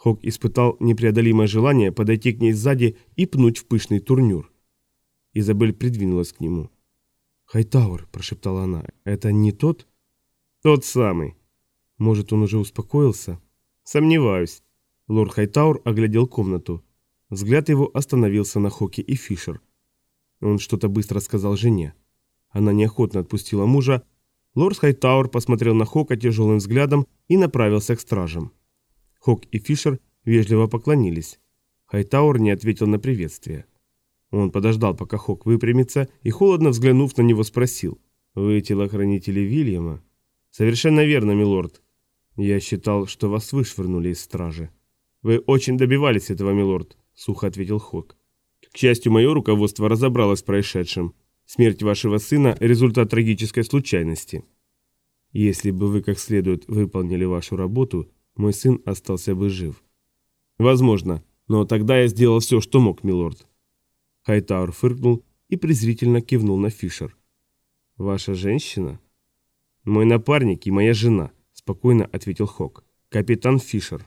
Хок испытал непреодолимое желание подойти к ней сзади и пнуть в пышный турнюр. Изабель придвинулась к нему. «Хайтауэр», – прошептала она, – «это не тот?» «Тот самый». «Может, он уже успокоился?» «Сомневаюсь». Лорд Хайтауэр оглядел комнату. Взгляд его остановился на Хоке и Фишер. Он что-то быстро сказал жене. Она неохотно отпустила мужа. Лорд Хайтауэр посмотрел на Хока тяжелым взглядом и направился к стражам. Хок и Фишер вежливо поклонились. Хайтауэр не ответил на приветствие. Он подождал, пока Хок выпрямится, и, холодно взглянув на него, спросил. «Вы телохранители Вильяма?» «Совершенно верно, милорд. Я считал, что вас вышвырнули из стражи». «Вы очень добивались этого, милорд», — сухо ответил Хок. «К счастью, мое руководство разобралось в происшедшем. Смерть вашего сына – результат трагической случайности. Если бы вы как следует выполнили вашу работу, мой сын остался бы жив. Возможно, но тогда я сделал все, что мог, милорд. Хайтаур фыркнул и презрительно кивнул на Фишер. «Ваша женщина?» «Мой напарник и моя жена», – спокойно ответил Хок. «Капитан Фишер».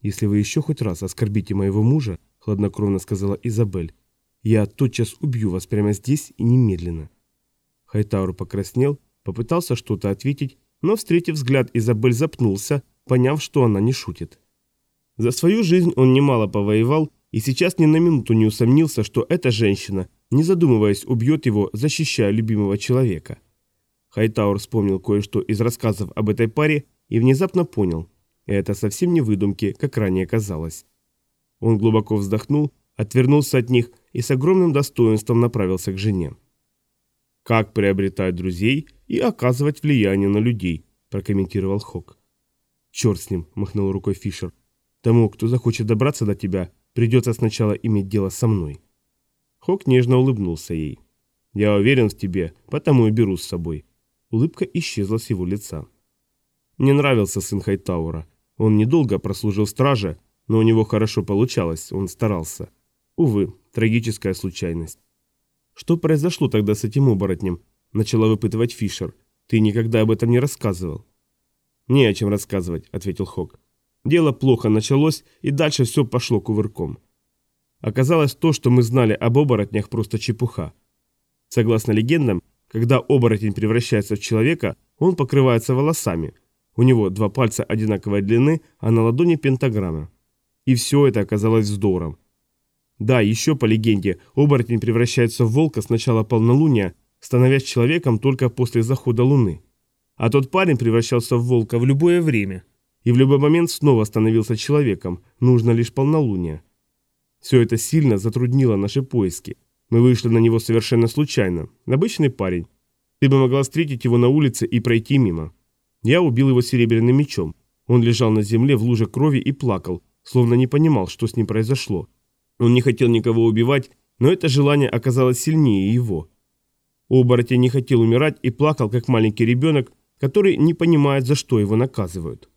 «Если вы еще хоть раз оскорбите моего мужа», – хладнокровно сказала Изабель, – «я тотчас убью вас прямо здесь и немедленно». Хайтаур покраснел, попытался что-то ответить, но, встретив взгляд, Изабель запнулся, поняв, что она не шутит. За свою жизнь он немало повоевал и сейчас ни на минуту не усомнился, что эта женщина, не задумываясь, убьет его, защищая любимого человека. Хайтаур вспомнил кое-что из рассказов об этой паре и внезапно понял, это совсем не выдумки, как ранее казалось. Он глубоко вздохнул, отвернулся от них и с огромным достоинством направился к жене. «Как приобретать друзей и оказывать влияние на людей», – прокомментировал Хок. «Черт с ним», – махнул рукой Фишер. «Тому, кто захочет добраться до тебя, придется сначала иметь дело со мной». Хок нежно улыбнулся ей. «Я уверен в тебе, потому и беру с собой». Улыбка исчезла с его лица. Мне нравился сын Хайтаура. Он недолго прослужил страже, но у него хорошо получалось, он старался. Увы, трагическая случайность. «Что произошло тогда с этим оборотнем?» – начала выпытывать Фишер. «Ты никогда об этом не рассказывал». «Не о чем рассказывать», — ответил Хок. Дело плохо началось, и дальше все пошло кувырком. Оказалось, то, что мы знали об оборотнях, просто чепуха. Согласно легендам, когда оборотень превращается в человека, он покрывается волосами. У него два пальца одинаковой длины, а на ладони пентаграмма. И все это оказалось вздором. Да, еще по легенде, оборотень превращается в волка с начала полнолуния, становясь человеком только после захода луны. А тот парень превращался в волка в любое время. И в любой момент снова становился человеком, нужно лишь полнолуние. Все это сильно затруднило наши поиски. Мы вышли на него совершенно случайно. Обычный парень. Ты бы могла встретить его на улице и пройти мимо. Я убил его серебряным мечом. Он лежал на земле в луже крови и плакал, словно не понимал, что с ним произошло. Он не хотел никого убивать, но это желание оказалось сильнее его. Оборотень не хотел умирать и плакал, как маленький ребенок, который не понимает, за что его наказывают.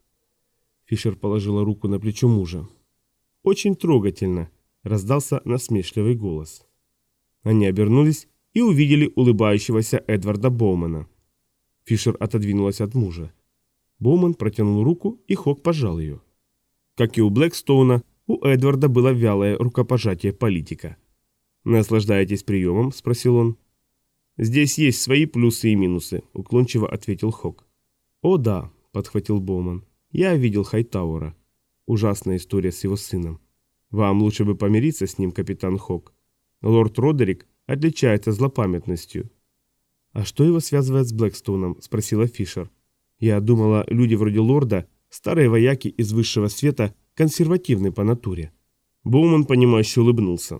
Фишер положила руку на плечо мужа. «Очень трогательно», — раздался насмешливый голос. Они обернулись и увидели улыбающегося Эдварда Боумана. Фишер отодвинулась от мужа. Боуман протянул руку, и Хок пожал ее. Как и у Блэкстоуна, у Эдварда было вялое рукопожатие политика. «Наслаждаетесь приемом?» – спросил он. «Здесь есть свои плюсы и минусы», – уклончиво ответил Хок. «О да», – подхватил Боуман. «Я видел Хайтаура. Ужасная история с его сыном. Вам лучше бы помириться с ним, капитан Хок. Лорд Родерик отличается злопамятностью». «А что его связывает с Блэкстоуном?» – спросила Фишер. «Я думала, люди вроде лорда, старые вояки из высшего света, консервативны по натуре». Боуман, понимающе улыбнулся.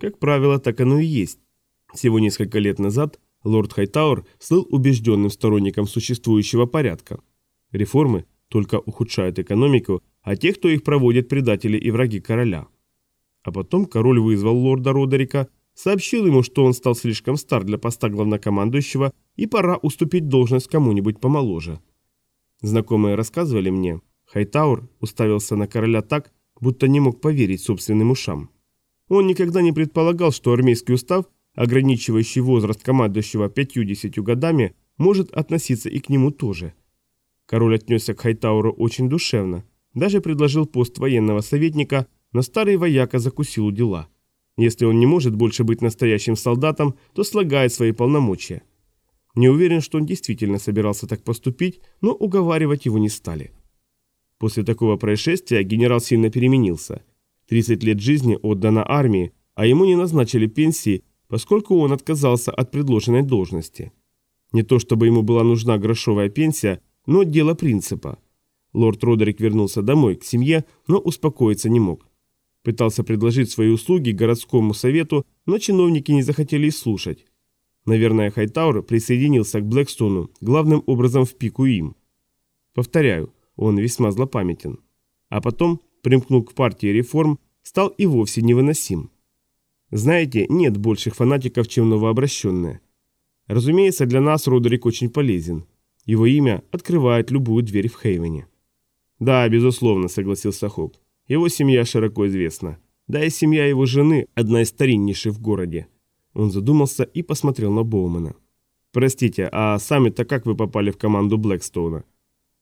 «Как правило, так оно и есть. Всего несколько лет назад лорд Хайтауэр стал убежденным сторонником существующего порядка. Реформы только ухудшают экономику, а те, кто их проводит, предатели и враги короля. А потом король вызвал лорда Родерика, сообщил ему, что он стал слишком стар для поста главнокомандующего и пора уступить должность кому-нибудь помоложе. Знакомые рассказывали мне, Хайтаур уставился на короля так, будто не мог поверить собственным ушам. Он никогда не предполагал, что армейский устав ограничивающий возраст командующего 50 годами, может относиться и к нему тоже. Король отнесся к Хайтауру очень душевно, даже предложил пост военного советника, но старый вояка закусил у дела. Если он не может больше быть настоящим солдатом, то слагает свои полномочия. Не уверен, что он действительно собирался так поступить, но уговаривать его не стали. После такого происшествия генерал сильно переменился. 30 лет жизни отдано армии, а ему не назначили пенсии, поскольку он отказался от предложенной должности. Не то чтобы ему была нужна грошовая пенсия, но дело принципа. Лорд Родерик вернулся домой, к семье, но успокоиться не мог. Пытался предложить свои услуги городскому совету, но чиновники не захотели слушать. Наверное, Хайтаур присоединился к Блэкстону главным образом в пику им. Повторяю, он весьма злопамятен. А потом примкнул к партии реформ, стал и вовсе невыносим. Знаете, нет больших фанатиков, чем новообращенные. Разумеется, для нас Родерик очень полезен. Его имя открывает любую дверь в Хейвене. «Да, безусловно», — согласился Холт. «Его семья широко известна. Да и семья его жены – одна из стариннейших в городе». Он задумался и посмотрел на Боумана. «Простите, а сами-то как вы попали в команду Блэкстоуна?»